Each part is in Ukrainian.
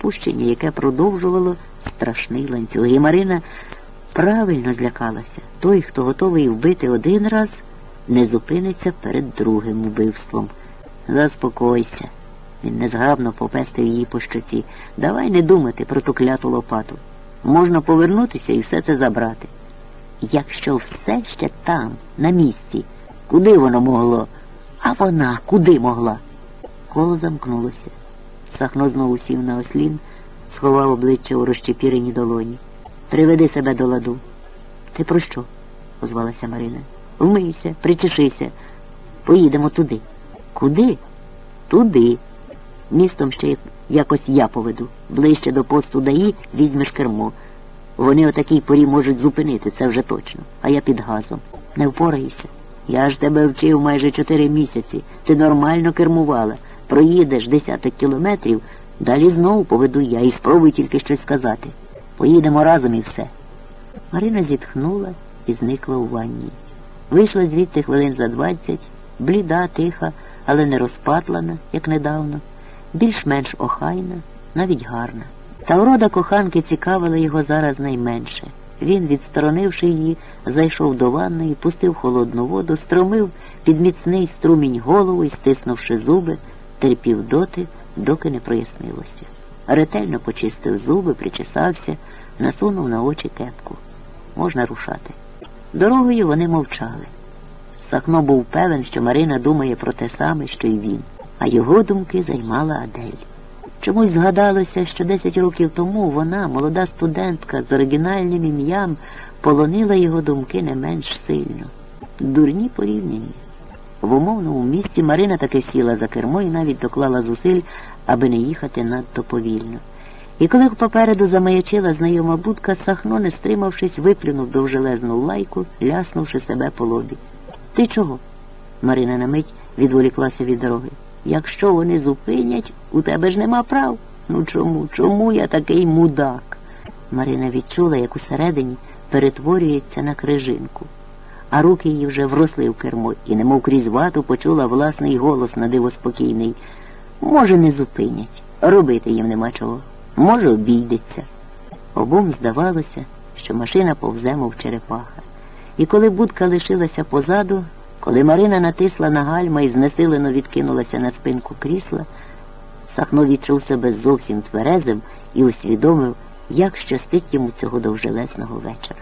відпущення, яке продовжувало страшний ланцюг. І Марина правильно злякалася. Той, хто готовий вбити один раз, не зупиниться перед другим убивством. Заспокойся. Він незграбно попестив її по щоці. Давай не думати про ту кляту лопату. Можна повернутися і все це забрати. Якщо все ще там, на місці, куди воно могло? А вона куди могла? Коло замкнулося. Сахно знову сів на ослін, сховав обличчя у розчепіреній долоні. Приведи себе до ладу. Ти про що? озвалася Марина. Вмийся, причешися. Поїдемо туди. Куди? Туди. Містом ще якось я поведу. Ближче до посту даї візьмеш кермо. Вони о такій порі можуть зупинити, це вже точно. А я під газом. Не впораюся. Я ж тебе вчив майже чотири місяці. Ти нормально кермувала. Проїдеш десяток кілометрів, далі знову поведу я і спробуй тільки щось сказати. Поїдемо разом і все. Марина зітхнула і зникла у ванні. Вийшла звідти хвилин за двадцять, бліда, тиха, але не розпатлана, як недавно, більш-менш охайна, навіть гарна. Та врода коханки цікавила його зараз найменше. Він, відсторонивши її, зайшов до ванної, пустив холодну воду, стромив під міцний струмінь голову і, стиснувши зуби, терпів доти, доки не прояснилося. Ретельно почистив зуби, причесався, насунув на очі кепку. Можна рушати. Дорогою вони мовчали. Сахно був певен, що Марина думає про те саме, що й він, а його думки займала Адель. Чомусь згадалося, що 10 років тому вона, молода студентка з оригінальним ім'ям, полонила його думки не менш сильно. Дурні порівняння. В умовному місті Марина таки сіла за кермо і навіть доклала зусиль, аби не їхати надто повільно. І коли попереду замаячила знайома будка, Сахно, не стримавшись, виплюнув довжелезну лайку, ляснувши себе по лобі. Ти чого? Марина на мить відволіклася від дороги. Якщо вони зупинять, у тебе ж нема прав. Ну чому? Чому я такий мудак? Марина відчула, як усередині перетворюється на крижинку, а руки її вже вросли в кермо і, немов крізь вату, почула власний голос на диво спокійний. Може, не зупинять, робити їм нема чого. Може, обійдеться. Обом здавалося, що машина повзе, мов черепаха. І коли будка лишилася позаду, коли Марина натисла на гальма і знесилено відкинулася на спинку крісла, Сахно відчув себе зовсім тверезим і усвідомив, як щастить йому цього довжелесного вечора.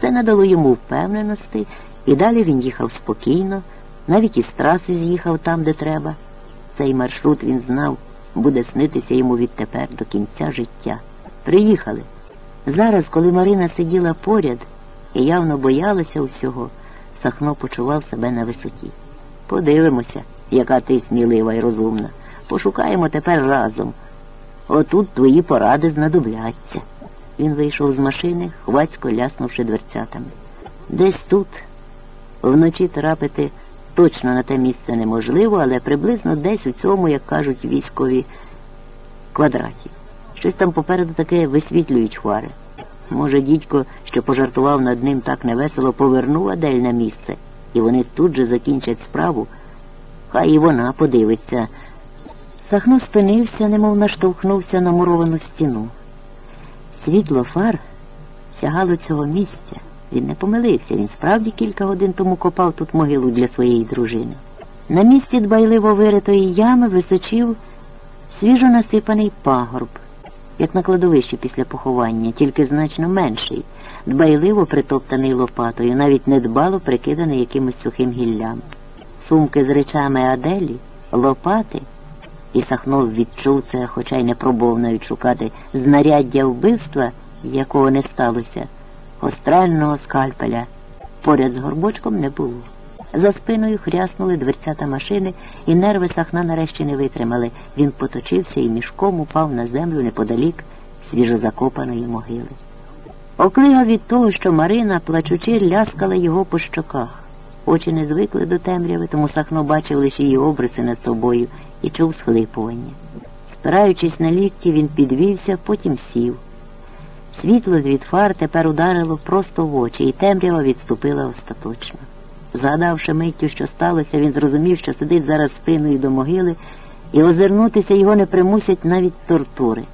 Це надало йому впевненості, і далі він їхав спокійно, навіть із траси з'їхав там, де треба. Цей маршрут він знав, буде снитися йому відтепер до кінця життя. Приїхали. Зараз, коли Марина сиділа поряд і явно боялася всього, Сахно почував себе на висоті. Подивимося, яка ти смілива і розумна. Пошукаємо тепер разом. Отут твої поради знадобляться. Він вийшов з машини, хвацько ляснувши дверцятами. Десь тут вночі трапити точно на те місце неможливо, але приблизно десь у цьому, як кажуть військові, квадраті. Щось там попереду таке висвітлюють хвари. Може, дідько, що пожартував над ним так невесело, повернув Адель на місце, і вони тут же закінчать справу. Хай і вона подивиться. Сахно спинився, немов наштовхнувся на муровану стіну. Світло фар сягало цього місця. Він не помилився, він справді кілька годин тому копав тут могилу для своєї дружини. На місці дбайливо виритої ями височив свіжо насипаний пагорб як на кладовищі після поховання, тільки значно менший, дбайливо притоптаний лопатою, навіть недбало прикиданий якимось сухим гіллям. Сумки з речами Аделі, лопати, і Сахнов відчув це, хоча й не пробував навіть знаряддя вбивства, якого не сталося, гострального скальпеля. Поряд з горбочком не було. За спиною хряснули дверцята машини, і нерви сахна нарешті не витримали. Він поточився і мішком упав на землю неподалік свіжозакопаної могили. Оклигав від того, що Марина, плачучи, ляскала його по щоках. Очі не звикли до темряви, тому Сахно бачив лише її обриси над собою і чув схлипування. Спираючись на лікті, він підвівся, потім сів. Світло від фар тепер ударило просто в очі, і темрява відступила остаточно. Згадавши миттю, що сталося, він зрозумів, що сидить зараз спиною до могили, і озирнутися його не примусять навіть тортури.